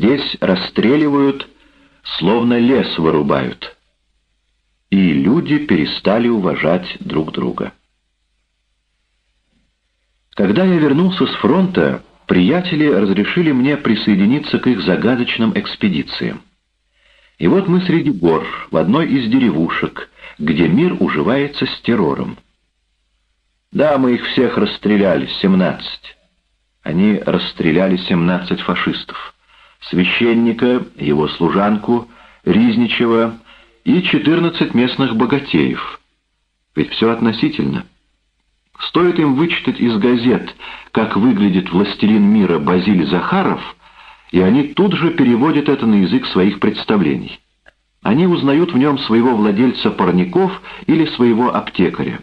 Здесь расстреливают, словно лес вырубают. И люди перестали уважать друг друга. Когда я вернулся с фронта, приятели разрешили мне присоединиться к их загадочным экспедициям. И вот мы среди гор, в одной из деревушек, где мир уживается с террором. Да, мы их всех расстреляли, семнадцать. Они расстреляли семнадцать фашистов. Священника, его служанку, Ризничева и четырнадцать местных богатеев. Ведь все относительно. Стоит им вычитать из газет, как выглядит властелин мира Базиль Захаров, и они тут же переводят это на язык своих представлений. Они узнают в нем своего владельца парников или своего аптекаря.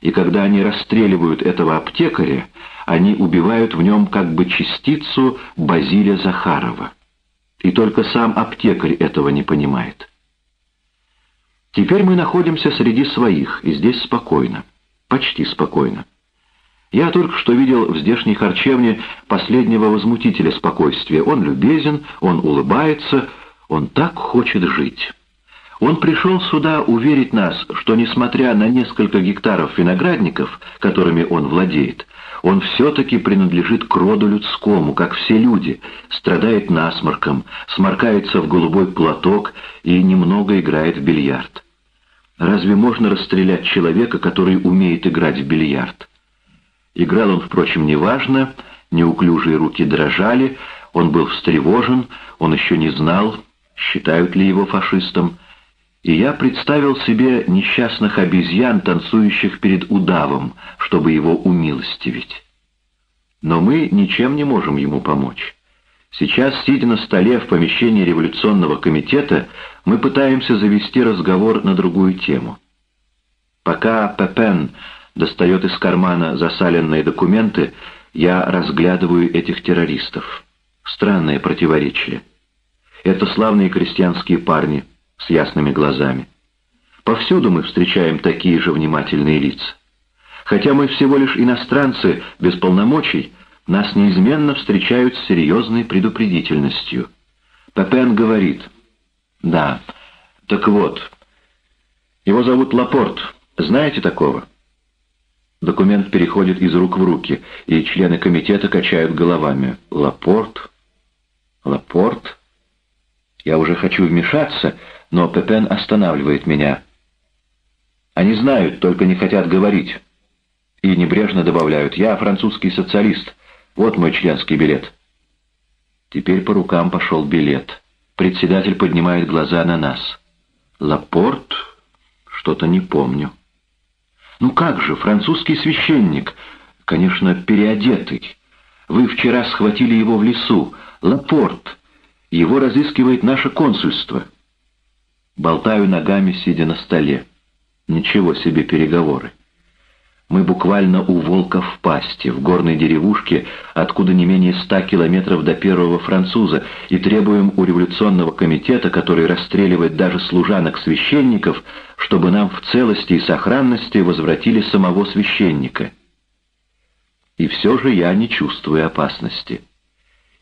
И когда они расстреливают этого аптекаря, они убивают в нем как бы частицу Базиля Захарова. И только сам аптекарь этого не понимает. Теперь мы находимся среди своих, и здесь спокойно. Почти спокойно. Я только что видел в здешней харчевне последнего возмутителя спокойствия. Он любезен, он улыбается, он так хочет жить. Он пришел сюда уверить нас, что, несмотря на несколько гектаров виноградников, которыми он владеет, он все-таки принадлежит к роду людскому, как все люди, страдает насморком, сморкается в голубой платок и немного играет в бильярд. Разве можно расстрелять человека, который умеет играть в бильярд? Играл он, впрочем, неважно, неуклюжие руки дрожали, он был встревожен, он еще не знал, считают ли его фашистом, и я представил себе несчастных обезьян, танцующих перед удавом, чтобы его умилостивить. Но мы ничем не можем ему помочь. Сейчас, сидя на столе в помещении революционного комитета, мы пытаемся завести разговор на другую тему. Пока Пепен достает из кармана засаленные документы, я разглядываю этих террористов. Странное противоречие. Это славные крестьянские парни с ясными глазами. Повсюду мы встречаем такие же внимательные лица. Хотя мы всего лишь иностранцы без полномочий, нас неизменно встречают с серьезной предупредительностью. Пепен говорит, «Да, так вот, его зовут Лапорт, знаете такого?» Документ переходит из рук в руки, и члены комитета качают головами. «Лапорт? Лапорт?» Я уже хочу вмешаться, но Пепен останавливает меня. Они знают, только не хотят говорить. И небрежно добавляют, я французский социалист, вот мой членский билет. Теперь по рукам пошел билет. Председатель поднимает глаза на нас. Лапорт? Что-то не помню. Ну как же, французский священник, конечно, переодетый. Вы вчера схватили его в лесу. Лапорт. Его разыскивает наше консульство. Болтаю ногами, сидя на столе. Ничего себе переговоры. Мы буквально у волка в пасти, в горной деревушке, откуда не менее ста километров до первого француза, и требуем у революционного комитета, который расстреливает даже служанок священников, чтобы нам в целости и сохранности возвратили самого священника. И все же я не чувствую опасности.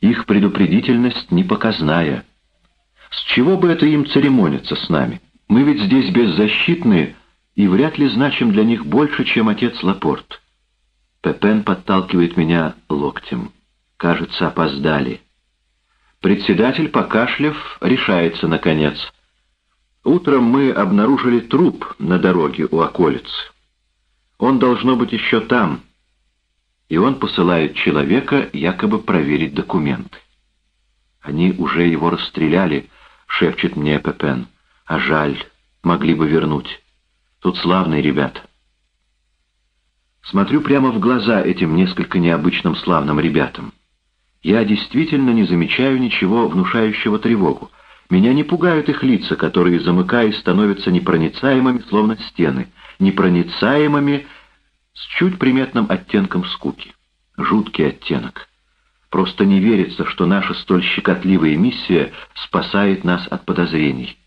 Их предупредительность не показная. С чего бы это им церемониться с нами? Мы ведь здесь беззащитные, и вряд ли значим для них больше, чем отец Лапорт. Пепен подталкивает меня локтем. Кажется, опоздали. Председатель, покашлив, решается наконец. Утром мы обнаружили труп на дороге у околицы. Он должно быть еще там. И он посылает человека якобы проверить документы. Они уже его расстреляли, шепчет мне Пепен. А жаль, могли бы вернуть. Тут славные ребята. Смотрю прямо в глаза этим несколько необычным славным ребятам. Я действительно не замечаю ничего внушающего тревогу. Меня не пугают их лица, которые, замыкаясь, становятся непроницаемыми, словно стены, непроницаемыми с чуть приметным оттенком скуки. Жуткий оттенок. Просто не верится, что наша столь щекотливая миссия спасает нас от подозрений.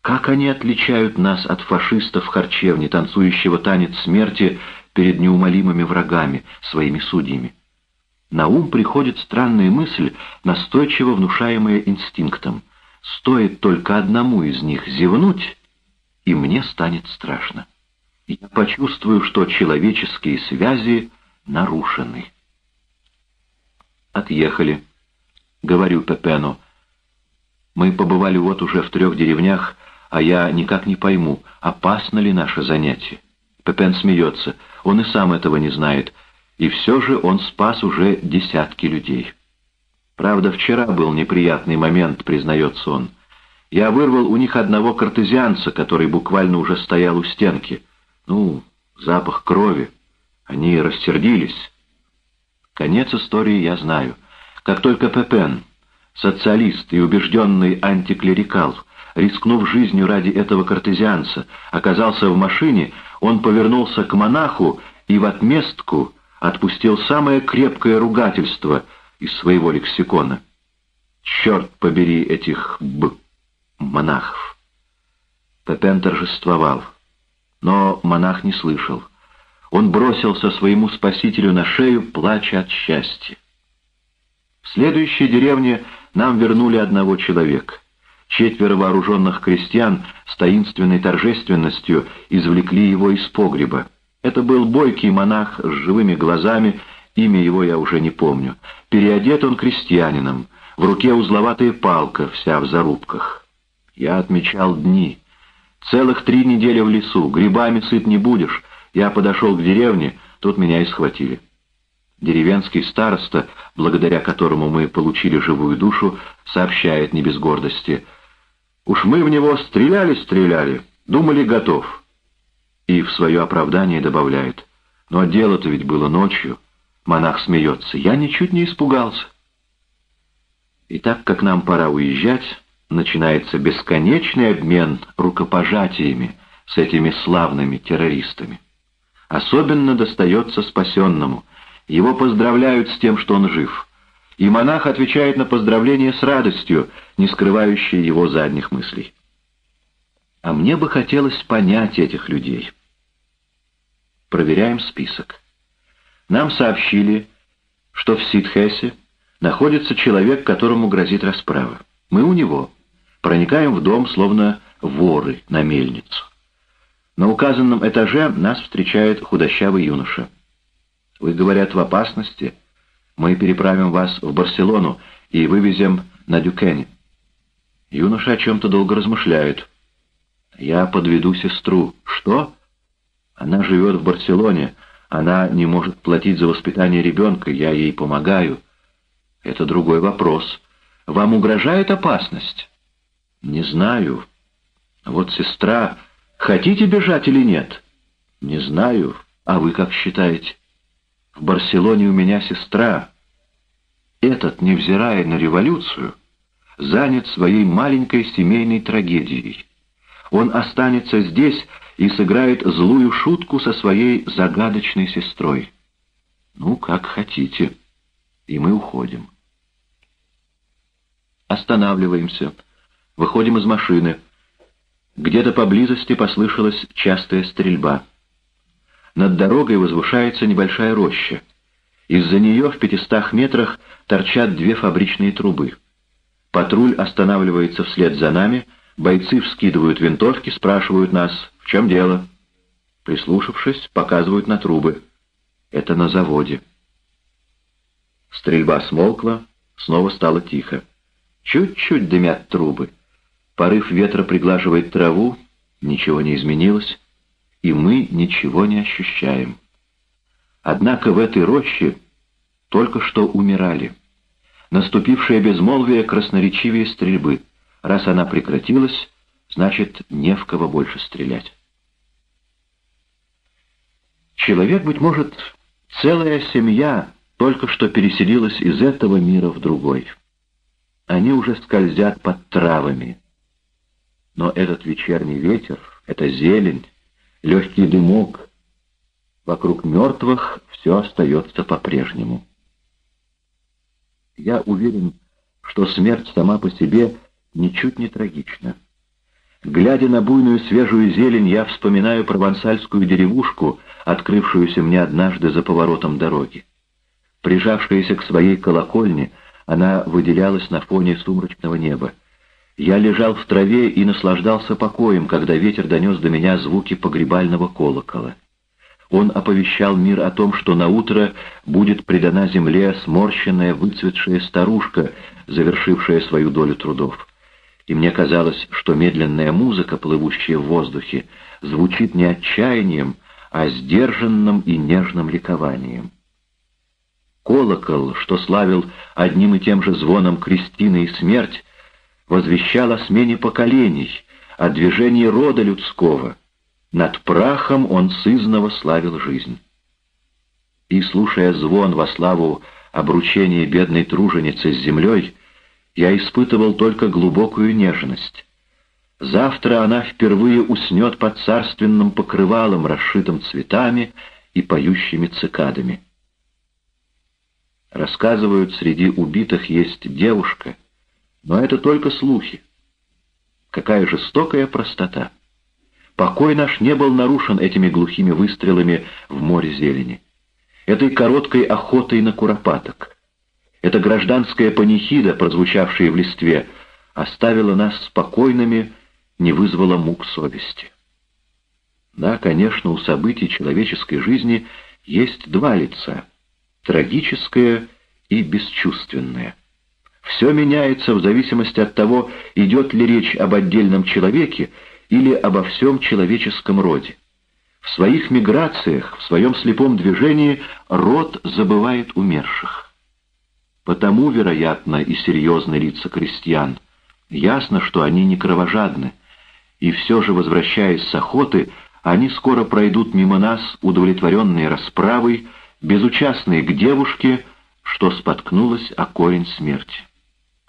Как они отличают нас от фашистов в харчевне, танцующего танец смерти перед неумолимыми врагами, своими судьями? на ум приходит странная мысль, настойчиво внушаемая инстинктом. Стоит только одному из них зевнуть, и мне станет страшно. Я почувствую, что человеческие связи нарушены. Отъехали. Говорю Пепену. Мы побывали вот уже в трех деревнях, а я никак не пойму, опасно ли наше занятие. Пепен смеется. Он и сам этого не знает. И все же он спас уже десятки людей. Правда, вчера был неприятный момент, признается он. Я вырвал у них одного картезианца, который буквально уже стоял у стенки. Ну, запах крови. Они рассердились. Конец истории я знаю. Как только Пепен, социалист и убежденный антиклерикал, рискнув жизнью ради этого картезианца, оказался в машине, он повернулся к монаху и в отместку отпустил самое крепкое ругательство из своего лексикона. «Черт побери этих б... монахов!» Пепен торжествовал, но монах не слышал. Он бросился своему спасителю на шею, плача от счастья. В следующей деревне нам вернули одного человека. Четверо вооруженных крестьян с таинственной торжественностью извлекли его из погреба. Это был бойкий монах с живыми глазами, имя его я уже не помню. Переодет он крестьянином, в руке узловатая палка, вся в зарубках. Я отмечал дни. Целых три недели в лесу, грибами сыт не будешь. Я подошел к деревне, тут меня и схватили. Деревенский староста, благодаря которому мы получили живую душу, сообщает не без гордости. «Уж мы в него стреляли-стреляли, думали, готов». И в свое оправдание добавляет. «Но дело-то ведь было ночью». Монах смеется. «Я ничуть не испугался». И так как нам пора уезжать, начинается бесконечный обмен рукопожатиями с этими славными террористами. Особенно достается спасенному — его поздравляют с тем, что он жив. И монах отвечает на поздравление с радостью, не скрывающей его задних мыслей. А мне бы хотелось понять этих людей. Проверяем список. Нам сообщили, что в Ситхесе находится человек, которому грозит расправа. Мы у него. Проникаем в дом, словно воры на мельницу. На указанном этаже нас встречает худощавый юноша. Вы, говорят, в опасности. Мы переправим вас в Барселону и вывезем на Дюкене. Юноша о чем-то долго размышляет. Я подведу сестру. Что? Она живет в Барселоне. Она не может платить за воспитание ребенка. Я ей помогаю. Это другой вопрос. Вам угрожает опасность? Не знаю. Вот сестра... Хотите бежать или нет? Не знаю. А вы как считаете? В Барселоне у меня сестра. Этот, невзирая на революцию, занят своей маленькой семейной трагедией. Он останется здесь и сыграет злую шутку со своей загадочной сестрой. Ну, как хотите. И мы уходим. Останавливаемся. Выходим из машины. Где-то поблизости послышалась частая стрельба. Над дорогой возвышается небольшая роща. Из-за нее в пятистах метрах торчат две фабричные трубы. Патруль останавливается вслед за нами, бойцы вскидывают винтовки, спрашивают нас, в чем дело. Прислушавшись, показывают на трубы. Это на заводе. Стрельба смолкла, снова стало тихо. Чуть-чуть дымят трубы. Порыв ветра приглаживает траву, ничего не изменилось и мы ничего не ощущаем. Однако в этой роще только что умирали. Наступившее безмолвие красноречивее стрельбы. Раз она прекратилась, значит, не в кого больше стрелять. Человек, быть может, целая семья только что переселилась из этого мира в другой. Они уже скользят под травами. Но этот вечерний ветер, эта зелень, легкий дымок. Вокруг мертвых все остается по-прежнему. Я уверен, что смерть сама по себе ничуть не трагична. Глядя на буйную свежую зелень, я вспоминаю провансальскую деревушку, открывшуюся мне однажды за поворотом дороги. Прижавшаяся к своей колокольне, она выделялась на фоне сумрачного неба. Я лежал в траве и наслаждался покоем, когда ветер донес до меня звуки погребального колокола. Он оповещал мир о том, что на утро будет предана земле сморщенная, выцветшая старушка, завершившая свою долю трудов. И мне казалось, что медленная музыка, плывущая в воздухе, звучит не отчаянием, а сдержанным и нежным ликованием. Колокол, что славил одним и тем же звоном Кристины и смерть, возвещал о смене поколений, о движении рода людского. Над прахом он сызново славил жизнь. И, слушая звон во славу обручения бедной труженицы с землей, я испытывал только глубокую нежность. Завтра она впервые уснет под царственным покрывалом, расшитым цветами и поющими цикадами. Рассказывают, среди убитых есть девушка, но это только слухи. Какая жестокая простота! Покой наш не был нарушен этими глухими выстрелами в море зелени, этой короткой охотой на куропаток. Эта гражданская панихида, прозвучавшая в листве, оставила нас спокойными, не вызвала мук совести. Да, конечно, у событий человеческой жизни есть два лица — трагическое и бесчувственное. Все меняется в зависимости от того, идет ли речь об отдельном человеке или обо всем человеческом роде. В своих миграциях, в своем слепом движении род забывает умерших. Потому, вероятно, и серьезны лица крестьян. Ясно, что они не кровожадны. И все же, возвращаясь с охоты, они скоро пройдут мимо нас, удовлетворенные расправой, безучастные к девушке, что споткнулась о корень смерти.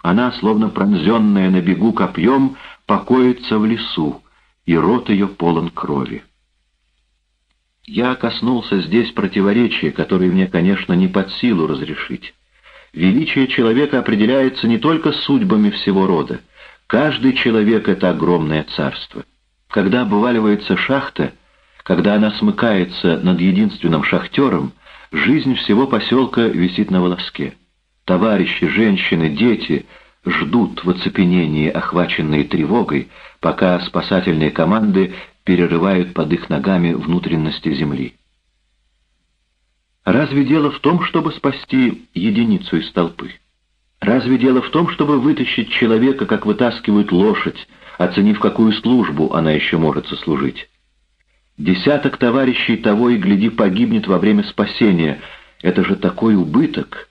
Она, словно пронзенная на бегу копьем, покоится в лесу, и рот ее полон крови. Я коснулся здесь противоречия, которые мне, конечно, не под силу разрешить. Величие человека определяется не только судьбами всего рода. Каждый человек — это огромное царство. Когда обваливается шахта, когда она смыкается над единственным шахтером — Жизнь всего поселка висит на волоске. Товарищи, женщины, дети ждут в оцепенении, охваченные тревогой, пока спасательные команды перерывают под их ногами внутренности земли. Разве дело в том, чтобы спасти единицу из толпы? Разве дело в том, чтобы вытащить человека, как вытаскивают лошадь, оценив, какую службу она еще может сослужить? Десяток товарищей того и гляди погибнет во время спасения. Это же такой убыток.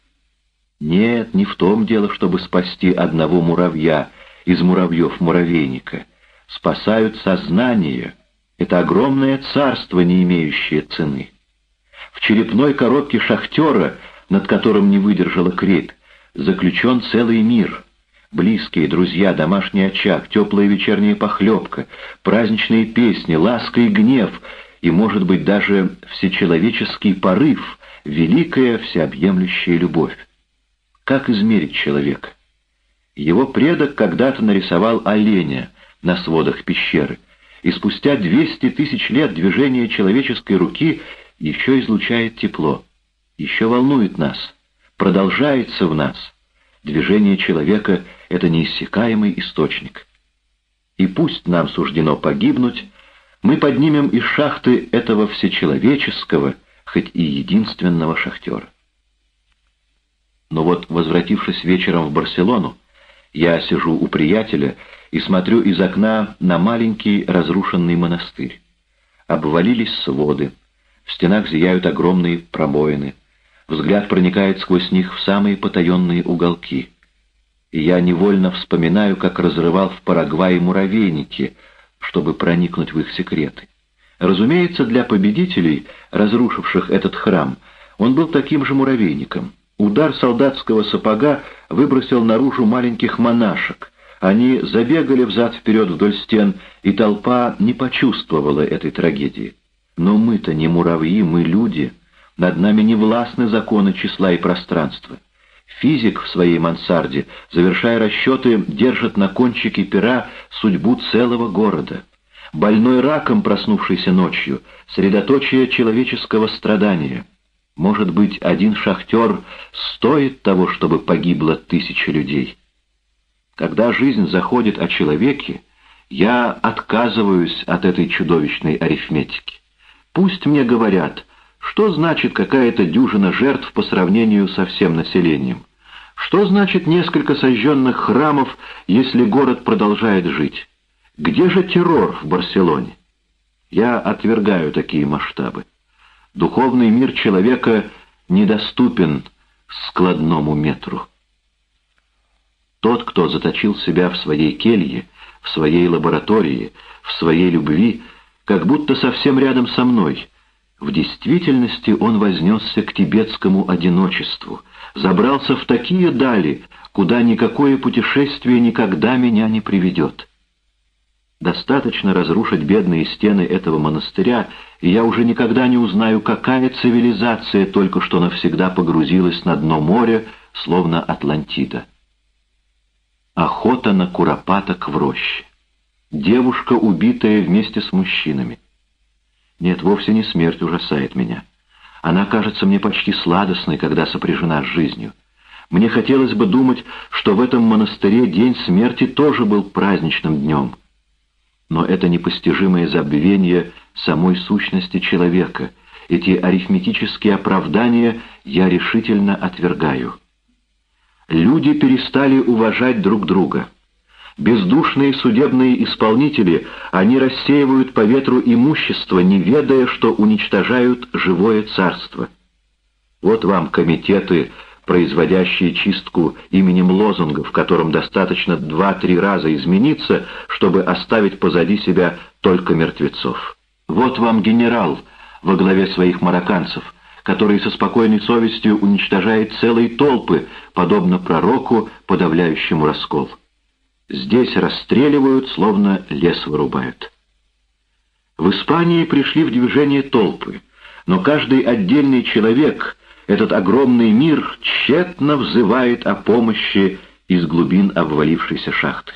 Нет, не в том дело, чтобы спасти одного муравья из муравьев муравейника. Спасают сознание. Это огромное царство, не имеющее цены. В черепной коробке шахтера, над которым не выдержала крепь, заключен целый мир — Близкие, друзья, домашний очаг, теплая вечерняя похлебка, праздничные песни, ласка и гнев, и, может быть, даже всечеловеческий порыв, великая всеобъемлющая любовь. Как измерить человека? Его предок когда-то нарисовал оленя на сводах пещеры, и спустя 200 тысяч лет движение человеческой руки еще излучает тепло, еще волнует нас, продолжается в нас — Движение человека — это неиссякаемый источник. И пусть нам суждено погибнуть, мы поднимем из шахты этого всечеловеческого, хоть и единственного шахтера. Но вот, возвратившись вечером в Барселону, я сижу у приятеля и смотрю из окна на маленький разрушенный монастырь. Обвалились своды, в стенах зияют огромные пробоины — Взгляд проникает сквозь них в самые потаенные уголки. И я невольно вспоминаю, как разрывал в Парагвае муравейники, чтобы проникнуть в их секреты. Разумеется, для победителей, разрушивших этот храм, он был таким же муравейником. Удар солдатского сапога выбросил наружу маленьких монашек. Они забегали взад-вперед вдоль стен, и толпа не почувствовала этой трагедии. Но мы-то не муравьи, мы люди — над нами не властны законы числа и пространства. Физик в своей мансарде, завершая расчеты, держит на кончике пера судьбу целого города. Больной раком, проснувшийся ночью, средоточие человеческого страдания. Может быть, один шахтер стоит того, чтобы погибло тысяча людей? Когда жизнь заходит о человеке, я отказываюсь от этой чудовищной арифметики. Пусть мне говорят, что значит какая-то дюжина жертв по сравнению со всем населением. Что значит несколько сожженных храмов, если город продолжает жить? Где же террор в Барселоне? Я отвергаю такие масштабы. Духовный мир человека недоступен складному метру. Тот, кто заточил себя в своей келье, в своей лаборатории, в своей любви, как будто совсем рядом со мной. В действительности он вознесся к тибетскому одиночеству, забрался в такие дали, куда никакое путешествие никогда меня не приведет. Достаточно разрушить бедные стены этого монастыря, и я уже никогда не узнаю, какая цивилизация только что навсегда погрузилась на дно моря, словно Атлантида. Охота на куропаток в роще. Девушка, убитая вместе с мужчинами. Нет, вовсе не смерть ужасает меня. Она кажется мне почти сладостной, когда сопряжена с жизнью. Мне хотелось бы думать, что в этом монастыре день смерти тоже был праздничным днем. Но это непостижимое забвение самой сущности человека, эти арифметические оправдания я решительно отвергаю. Люди перестали уважать друг друга. Бездушные судебные исполнители, они рассеивают по ветру имущество, не ведая, что уничтожают живое царство. Вот вам комитеты, производящие чистку именем лозунга, в котором достаточно два-три раза измениться, чтобы оставить позади себя только мертвецов. Вот вам генерал во главе своих марокканцев, который со спокойной совестью уничтожает целые толпы, подобно пророку, подавляющему раскол. Здесь расстреливают, словно лес вырубают. В Испании пришли в движение толпы, но каждый отдельный человек, этот огромный мир, тщетно взывает о помощи из глубин обвалившейся шахты.